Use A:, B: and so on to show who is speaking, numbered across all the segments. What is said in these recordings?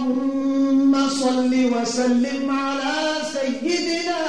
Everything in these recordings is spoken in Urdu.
A: اللهم صل وسلم على سيدنا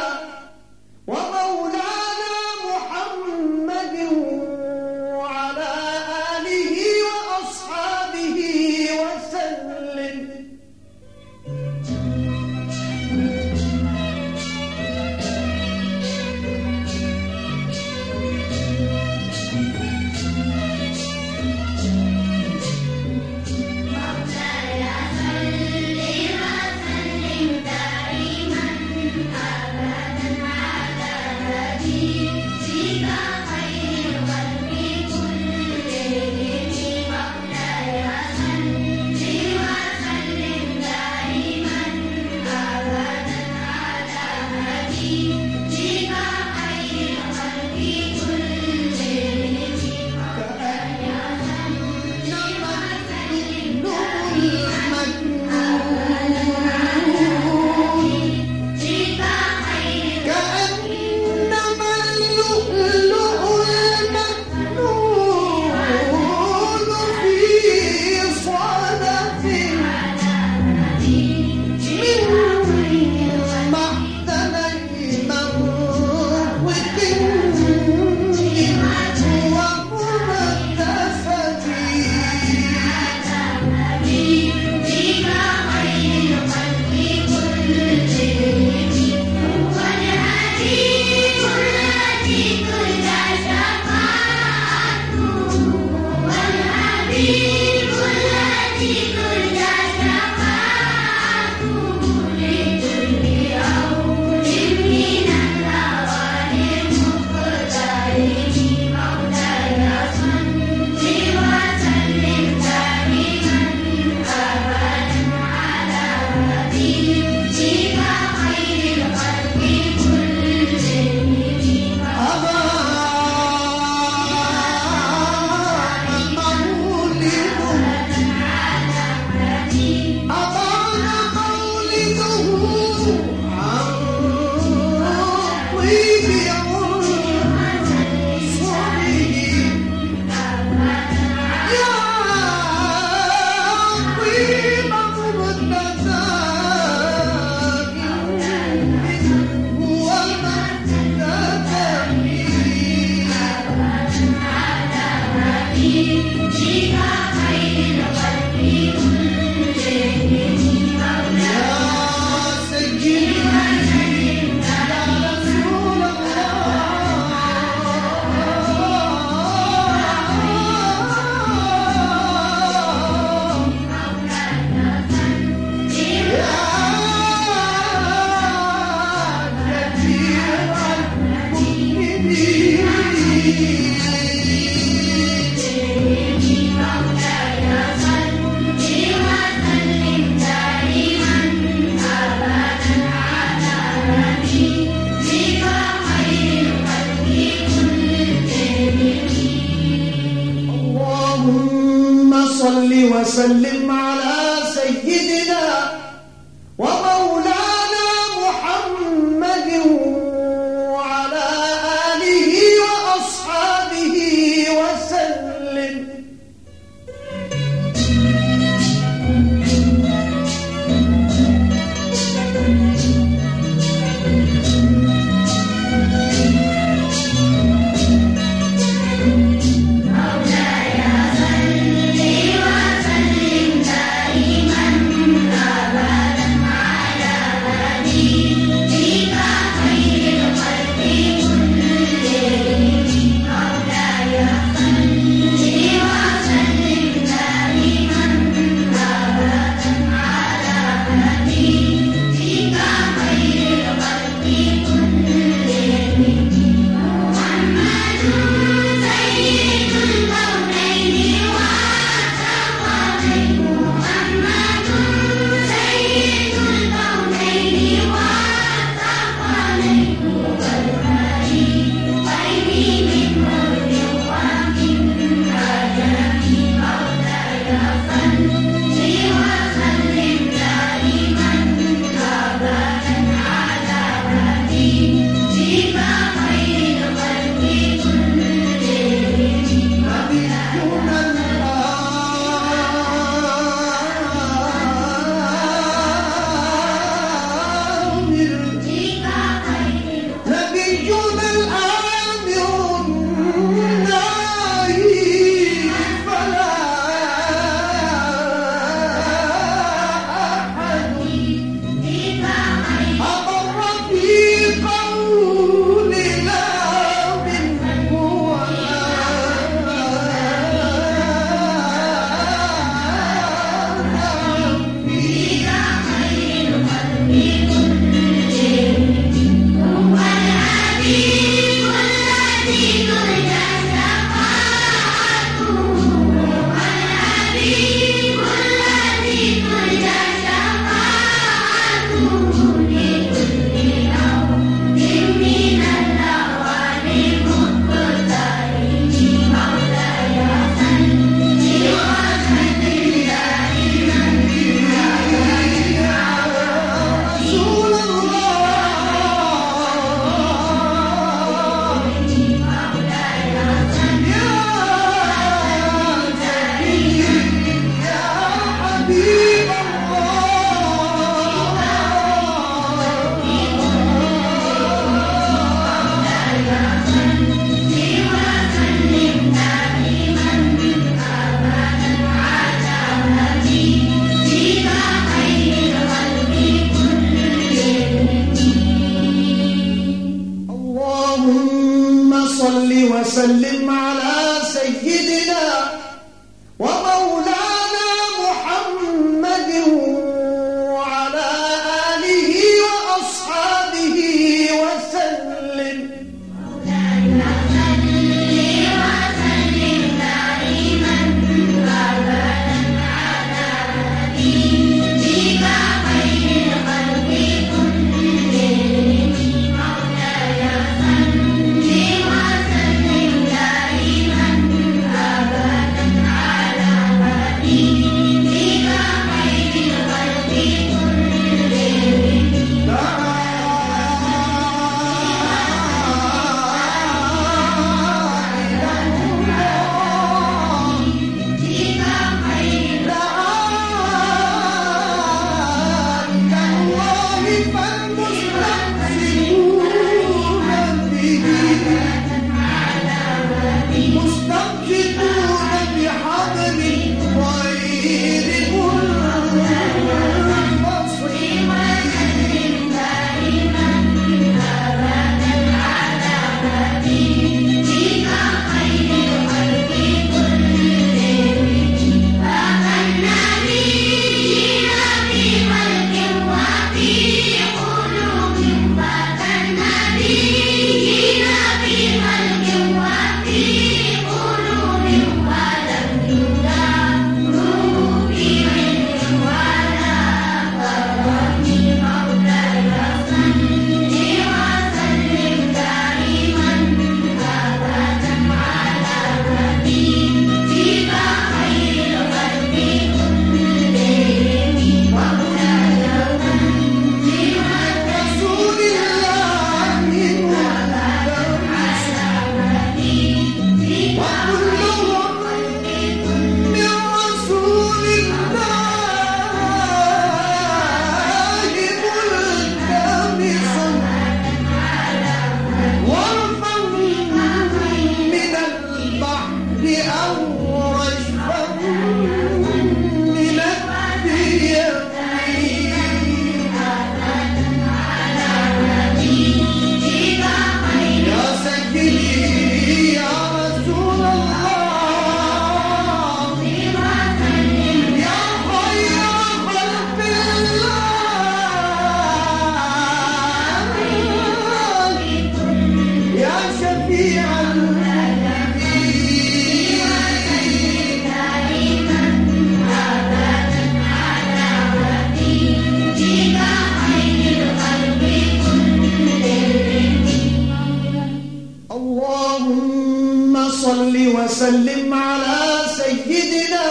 A: اللهم صل وسلم على سيدنا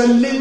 A: وسلم